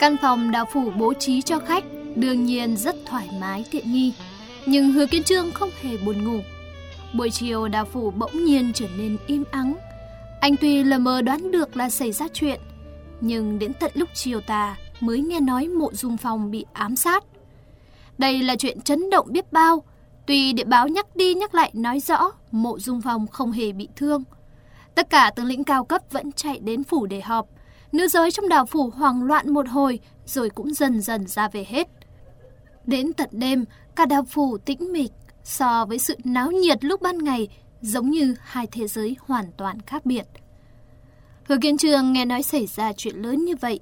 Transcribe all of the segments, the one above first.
Căn phòng đạo phủ bố trí cho khách đương nhiên rất thoải mái tiện nghi. Nhưng Hứa Kiến Trương không hề buồn ngủ. Buổi chiều đạo phủ bỗng nhiên trở nên im ắng. Anh tuy lờ mờ đoán được là xảy ra chuyện, nhưng đến tận lúc chiều tà mới nghe nói mộ dung phòng bị ám sát. Đây là chuyện chấn động biết bao, tuy địa báo nhắc đi nhắc lại nói rõ mộ dung phòng không hề bị thương. Tất cả tướng lĩnh cao cấp vẫn chạy đến phủ để họp. Nữ giới trong đảo phủ hoảng loạn một hồi rồi cũng dần dần ra về hết. Đến tận đêm, cả đảo phủ tĩnh mịch so với sự náo nhiệt lúc ban ngày giống như hai thế giới hoàn toàn khác biệt. Hứa Kiến Trường nghe nói xảy ra chuyện lớn như vậy,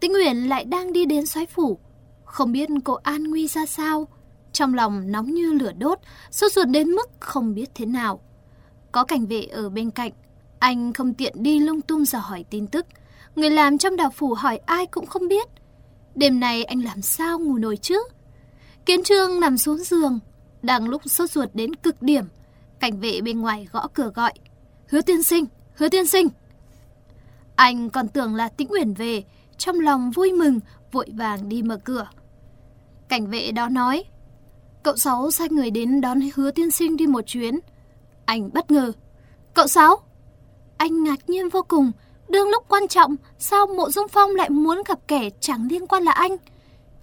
Tĩnh Uyển lại đang đi đến xoáy phủ. Không biết cô an nguy ra sao, trong lòng nóng như lửa đốt, sốt ruột đến mức không biết thế nào. Có cảnh vệ ở bên cạnh, anh không tiện đi lung tung dò hỏi tin tức. Người làm trong đào phủ hỏi ai cũng không biết. Đêm nay anh làm sao ngủ nổi chứ? Kiến Trương nằm xuống giường, đang lúc sốt ruột đến cực điểm. Cảnh vệ bên ngoài gõ cửa gọi. Hứa tiên sinh, hứa tiên sinh. Anh còn tưởng là tĩnh uyển về, trong lòng vui mừng, vội vàng đi mở cửa. Cảnh vệ đó nói, cậu Sáu sai người đến đón hứa tiên sinh đi một chuyến. Anh bất ngờ, cậu Sáu? Anh ngạc nhiên vô cùng, đương lúc quan trọng, sao mộ dung phong lại muốn gặp kẻ chẳng liên quan là anh?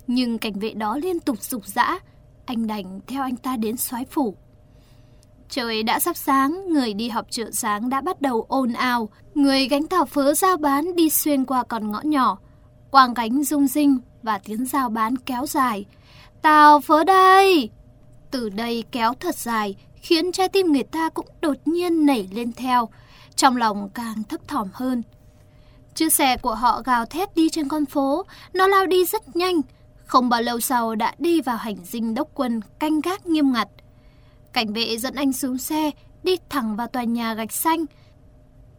Nhưng cảnh vệ đó liên tục rục dã, anh đành theo anh ta đến soái phủ. Trời đã sắp sáng, người đi học chợ sáng đã bắt đầu ồn ào, người gánh tàu phớ giao bán đi xuyên qua con ngõ nhỏ. Quang gánh rung rinh và tiếng giao bán kéo dài. Tàu phớ đây! Từ đây kéo thật dài, khiến trái tim người ta cũng đột nhiên nảy lên theo, trong lòng càng thấp thỏm hơn. Chiếc xe của họ gào thét đi trên con phố, nó lao đi rất nhanh, không bao lâu sau đã đi vào hành dinh đốc quân canh gác nghiêm ngặt. Cảnh vệ dẫn anh xuống xe, đi thẳng vào tòa nhà gạch xanh.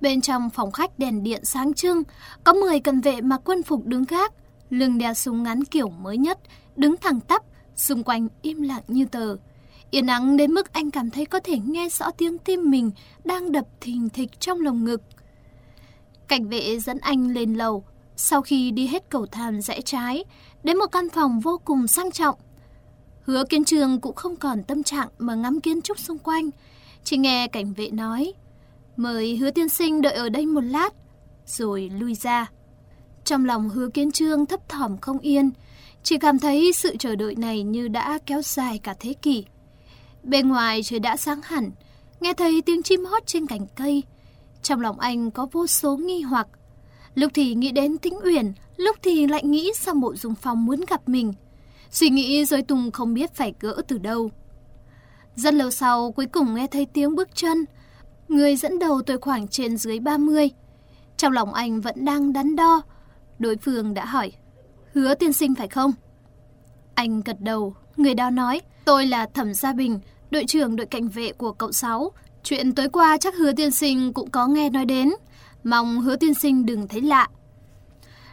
Bên trong phòng khách đèn điện sáng trưng, có 10 cận vệ mặc quân phục đứng gác, lưng đeo súng ngắn kiểu mới nhất, đứng thẳng tắp, xung quanh im lặng như tờ. Yên ắng đến mức anh cảm thấy có thể nghe rõ tiếng tim mình đang đập thình thịch trong lồng ngực. Cảnh vệ dẫn anh lên lầu, sau khi đi hết cầu thang rẽ trái, đến một căn phòng vô cùng sang trọng. Hứa kiến trường cũng không còn tâm trạng mà ngắm kiến trúc xung quanh, chỉ nghe cảnh vệ nói, mời hứa tiên sinh đợi ở đây một lát, rồi lui ra. Trong lòng hứa kiến trương thấp thỏm không yên, chỉ cảm thấy sự chờ đợi này như đã kéo dài cả thế kỷ. Bên ngoài trời đã sáng hẳn, nghe thấy tiếng chim hót trên cành cây. Trong lòng anh có vô số nghi hoặc. Lúc thì nghĩ đến tĩnh uyển, lúc thì lại nghĩ sao mộ dung phong muốn gặp mình. Suy nghĩ rồi Tùng không biết phải gỡ từ đâu. Rất lâu sau, cuối cùng nghe thấy tiếng bước chân. Người dẫn đầu tuổi khoảng trên dưới 30. Trong lòng anh vẫn đang đắn đo. Đối phương đã hỏi, hứa tiên sinh phải không? Anh gật đầu, người đó nói, tôi là Thẩm Gia Bình, đội trưởng đội cảnh vệ của cậu Sáu. Chuyện tối qua chắc hứa tiên sinh cũng có nghe nói đến. Mong hứa tiên sinh đừng thấy lạ.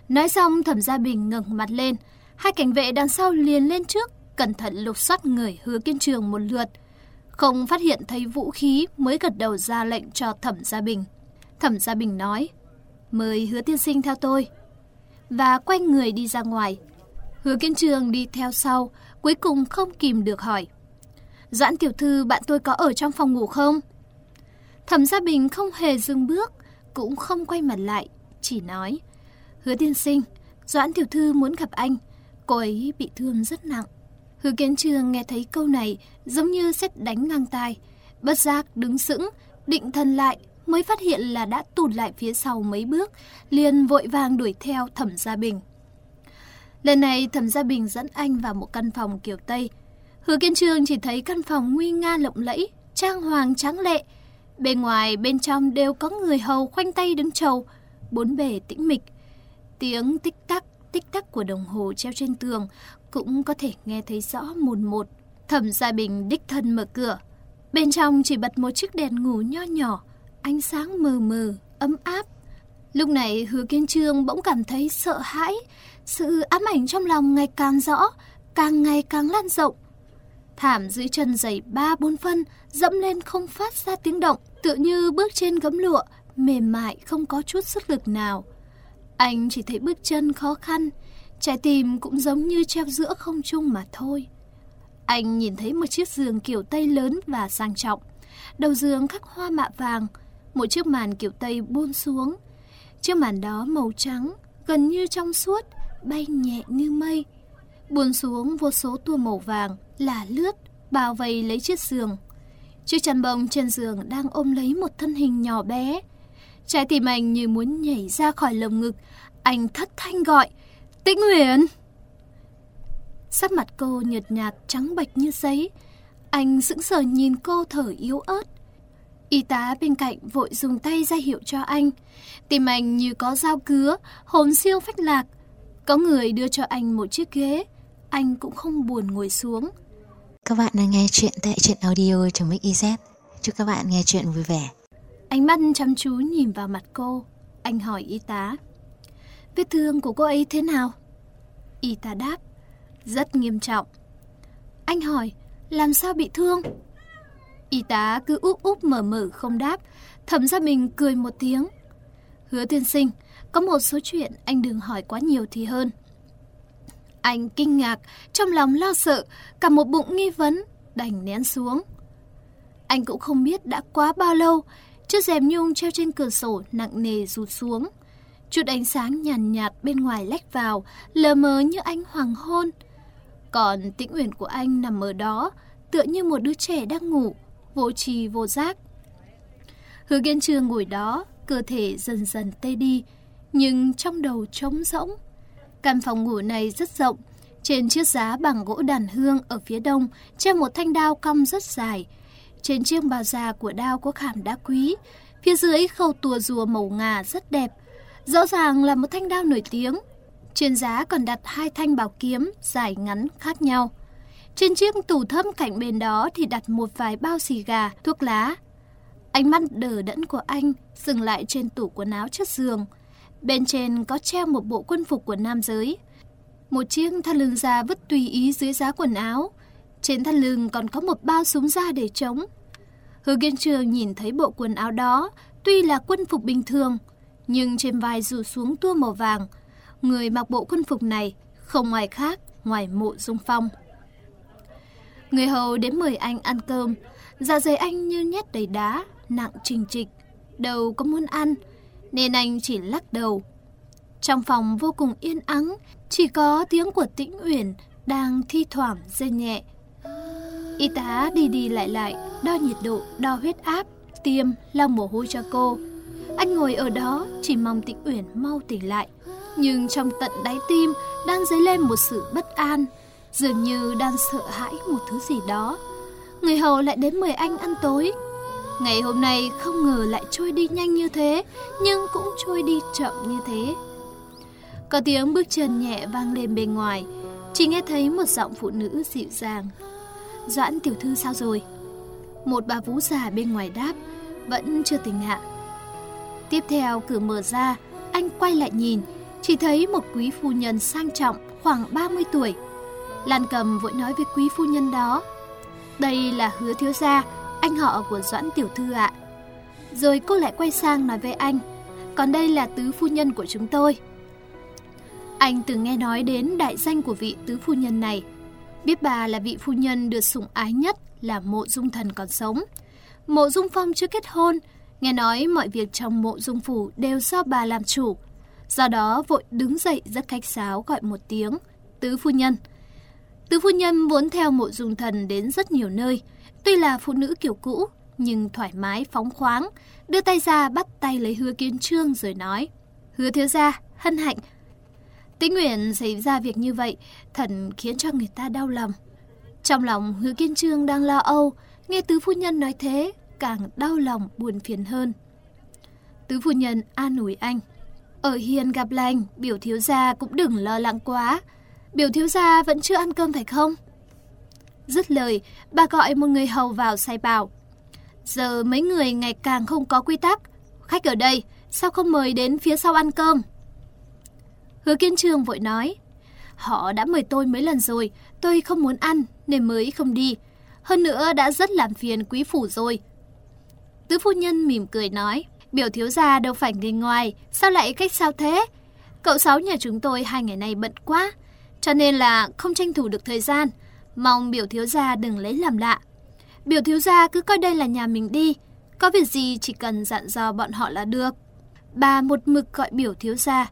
Nói xong Thẩm Gia Bình ngẩng mặt lên, Hai cảnh vệ đằng sau liền lên trước, cẩn thận lục soát người hứa kiên trường một lượt. Không phát hiện thấy vũ khí mới gật đầu ra lệnh cho Thẩm Gia Bình. Thẩm Gia Bình nói, mời hứa tiên sinh theo tôi. Và quay người đi ra ngoài. Hứa kiên trường đi theo sau, cuối cùng không kìm được hỏi. Doãn tiểu thư bạn tôi có ở trong phòng ngủ không? Thẩm Gia Bình không hề dừng bước, cũng không quay mặt lại, chỉ nói. Hứa tiên sinh, Doãn tiểu thư muốn gặp anh. Cô ấy bị thương rất nặng. Hứa kiến trường nghe thấy câu này giống như xét đánh ngang tai. Bất giác đứng sững, định thần lại mới phát hiện là đã tụt lại phía sau mấy bước, liền vội vàng đuổi theo Thẩm Gia Bình. Lần này Thẩm Gia Bình dẫn anh vào một căn phòng kiểu Tây. Hứa Kiến Trương chỉ thấy căn phòng nguy nga lộng lẫy, trang hoàng trắng lệ. Bên ngoài, bên trong đều có người hầu khoanh tay đứng trầu, bốn bề tĩnh mịch. Tiếng tích tắc tích tắc của đồng hồ treo trên tường cũng có thể nghe thấy rõ mồn một. Thẩm Gia Bình đích thân mở cửa. Bên trong chỉ bật một chiếc đèn ngủ nho nhỏ, ánh sáng mờ mờ, ấm áp. Lúc này hứa kiên trương bỗng cảm thấy sợ hãi, sự ám ảnh trong lòng ngày càng rõ, càng ngày càng lan rộng. Thảm dưới chân dày ba bốn phân, dẫm lên không phát ra tiếng động, tựa như bước trên gấm lụa, mềm mại không có chút sức lực nào. Anh chỉ thấy bước chân khó khăn, Trái tim cũng giống như treo giữa không trung mà thôi. Anh nhìn thấy một chiếc giường kiểu Tây lớn và sang trọng. Đầu giường khắc hoa mạ vàng, một chiếc màn kiểu Tây buông xuống. Chiếc màn đó màu trắng, gần như trong suốt, bay nhẹ như mây buồn xuống vô số tua màu vàng, là lướt, bao vây lấy chiếc giường. Chiếc chăn bông trên giường đang ôm lấy một thân hình nhỏ bé. Trái tim anh như muốn nhảy ra khỏi lồng ngực. Anh thất thanh gọi, Tĩnh Nguyễn! Sắc mặt cô nhợt nhạt trắng bệch như giấy. Anh sững sờ nhìn cô thở yếu ớt. Y tá bên cạnh vội dùng tay ra hiệu cho anh. Tim anh như có dao cứa, hồn siêu phách lạc. Có người đưa cho anh một chiếc ghế. Anh cũng không buồn ngồi xuống. Các bạn đang nghe chuyện tại truyện audio trong Mix Chúc các bạn nghe chuyện vui vẻ. Ánh mắt chăm chú nhìn vào mặt cô. Anh hỏi y tá. Vết thương của cô ấy thế nào? Y tá đáp. Rất nghiêm trọng. Anh hỏi, làm sao bị thương? Y tá cứ úp úp mở mở không đáp, thẩm ra mình cười một tiếng. Hứa tiên sinh, có một số chuyện anh đừng hỏi quá nhiều thì hơn. Anh kinh ngạc, trong lòng lo sợ, cả một bụng nghi vấn, đành nén xuống. Anh cũng không biết đã quá bao lâu, chiếc rèm nhung treo trên cửa sổ nặng nề rụt xuống. Chút ánh sáng nhàn nhạt, nhạt bên ngoài lách vào, lờ mờ như ánh hoàng hôn. Còn tĩnh uyển của anh nằm ở đó, tựa như một đứa trẻ đang ngủ, vô trì vô giác. Hứa Kiên Trường ngồi đó, cơ thể dần dần tê đi, nhưng trong đầu trống rỗng. Căn phòng ngủ này rất rộng, trên chiếc giá bằng gỗ đàn hương ở phía đông treo một thanh đao cong rất dài. Trên chiếc bao da của đao có khảm đá quý, phía dưới khâu tua rùa màu ngà rất đẹp. Rõ ràng là một thanh đao nổi tiếng. Trên giá còn đặt hai thanh bảo kiếm dài ngắn khác nhau. Trên chiếc tủ thâm cạnh bên đó thì đặt một vài bao xì gà, thuốc lá. Ánh mắt đờ đẫn của anh dừng lại trên tủ quần áo trước giường. Bên trên có treo một bộ quân phục của nam giới. Một chiếc thắt lưng da vứt tùy ý dưới giá quần áo. Trên thắt lưng còn có một bao súng da để chống. Hứa Kiên Trường nhìn thấy bộ quần áo đó, tuy là quân phục bình thường, nhưng trên vai rủ xuống tua màu vàng. Người mặc bộ quân phục này không ngoài khác ngoài mộ dung phong. Người hầu đến mời anh ăn cơm, dạ dày anh như nhét đầy đá, nặng trình trịch, đầu có muốn ăn, nên anh chỉ lắc đầu. Trong phòng vô cùng yên ắng, chỉ có tiếng của Tĩnh Uyển đang thi thoảng rơi nhẹ. Y tá đi đi lại lại, đo nhiệt độ, đo huyết áp, tiêm, lau mồ hôi cho cô. Anh ngồi ở đó chỉ mong Tĩnh Uyển mau tỉnh lại. Nhưng trong tận đáy tim đang dấy lên một sự bất an, dường như đang sợ hãi một thứ gì đó. Người hầu lại đến mời anh ăn tối. Ngày hôm nay không ngờ lại trôi đi nhanh như thế, nhưng cũng trôi đi chậm như thế. Có tiếng bước chân nhẹ vang lên bên ngoài, chỉ nghe thấy một giọng phụ nữ dịu dàng. Doãn tiểu thư sao rồi? Một bà vú già bên ngoài đáp, vẫn chưa tỉnh ạ. Tiếp theo cửa mở ra, anh quay lại nhìn, chỉ thấy một quý phu nhân sang trọng khoảng 30 tuổi. Lan cầm vội nói với quý phu nhân đó. Đây là hứa thiếu gia, anh họ của Doãn Tiểu Thư ạ. Rồi cô lại quay sang nói với anh, còn đây là tứ phu nhân của chúng tôi. Anh từng nghe nói đến đại danh của vị tứ phu nhân này. Biết bà là vị phu nhân được sủng ái nhất là mộ dung thần còn sống. Mộ dung phong chưa kết hôn, nghe nói mọi việc trong mộ dung phủ đều do bà làm chủ. Do đó vội đứng dậy rất khách sáo gọi một tiếng, tứ phu nhân. Tứ phu nhân muốn theo mộ dung thần đến rất nhiều nơi, Tuy là phụ nữ kiểu cũ, nhưng thoải mái phóng khoáng, đưa tay ra bắt tay lấy hứa kiến trương rồi nói. Hứa thiếu gia, hân hạnh. Tĩnh nguyện xảy ra việc như vậy, thần khiến cho người ta đau lòng. Trong lòng hứa kiên trương đang lo âu, nghe tứ phu nhân nói thế, càng đau lòng buồn phiền hơn. Tứ phu nhân an ủi anh. Ở hiền gặp lành, biểu thiếu gia cũng đừng lo lắng quá. Biểu thiếu gia vẫn chưa ăn cơm phải không? Dứt lời, bà gọi một người hầu vào sai bảo. Giờ mấy người ngày càng không có quy tắc. Khách ở đây, sao không mời đến phía sau ăn cơm? Hứa Kiên Trường vội nói. Họ đã mời tôi mấy lần rồi, tôi không muốn ăn nên mới không đi. Hơn nữa đã rất làm phiền quý phủ rồi. Tứ phu nhân mỉm cười nói. Biểu thiếu gia đâu phải người ngoài, sao lại cách sao thế? Cậu Sáu nhà chúng tôi hai ngày nay bận quá, cho nên là không tranh thủ được thời gian. Mong biểu thiếu gia đừng lấy làm lạ. Biểu thiếu gia cứ coi đây là nhà mình đi, có việc gì chỉ cần dặn dò bọn họ là được. Bà một mực gọi biểu thiếu gia.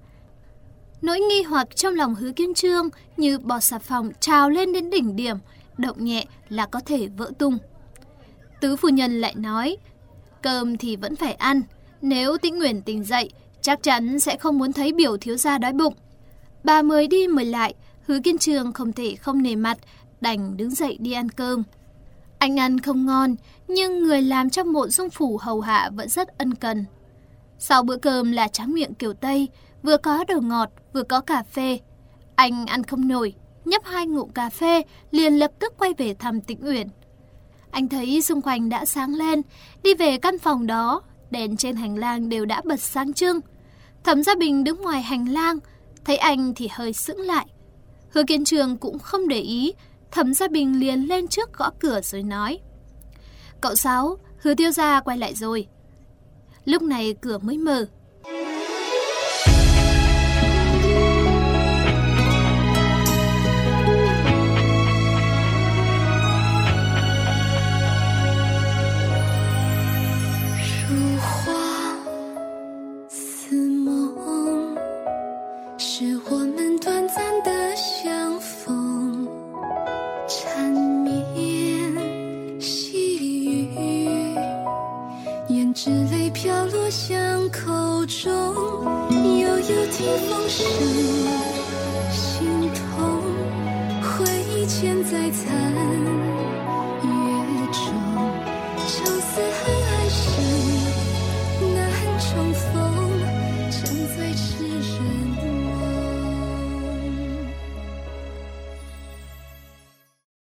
Nỗi nghi hoặc trong lòng hứa kiên trương như bọt xà phòng trào lên đến đỉnh điểm, động nhẹ là có thể vỡ tung. Tứ phu nhân lại nói, cơm thì vẫn phải ăn, nếu tĩnh nguyện tỉnh dậy, chắc chắn sẽ không muốn thấy biểu thiếu gia đói bụng. Bà mời đi mời lại, hứa kiên trường không thể không nề mặt, đành đứng dậy đi ăn cơm. Anh ăn không ngon, nhưng người làm trong mộ dung phủ hầu hạ vẫn rất ân cần. Sau bữa cơm là tráng miệng kiểu Tây, vừa có đồ ngọt, vừa có cà phê. Anh ăn không nổi, nhấp hai ngụm cà phê, liền lập tức quay về thăm Tĩnh Uyển. Anh thấy xung quanh đã sáng lên, đi về căn phòng đó, đèn trên hành lang đều đã bật sáng trưng. Thẩm Gia Bình đứng ngoài hành lang, thấy anh thì hơi sững lại. Hứa Kiến Trường cũng không để ý, Thẩm Gia Bình liền lên trước gõ cửa rồi nói. Cậu Sáu, hứa tiêu gia quay lại rồi. Lúc này cửa mới mở. 听风声，心痛，回忆千载残。